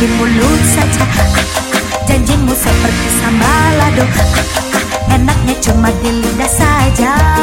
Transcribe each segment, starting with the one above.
di mulut saja. Janjimu seperti sambalado Enaknya cuma di lidah saja.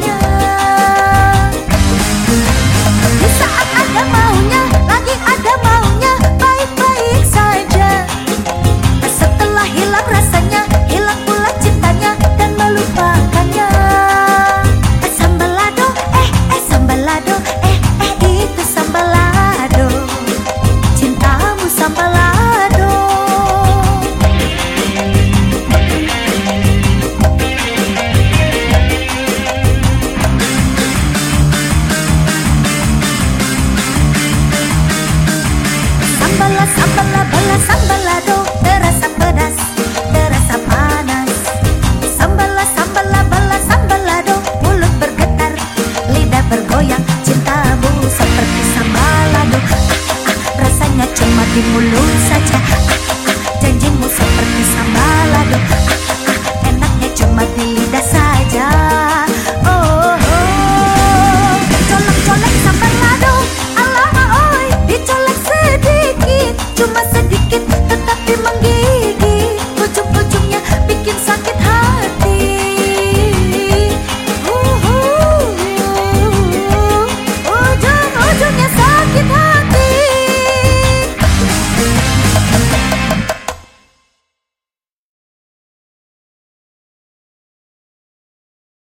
呀 bala, bala, bala, bala.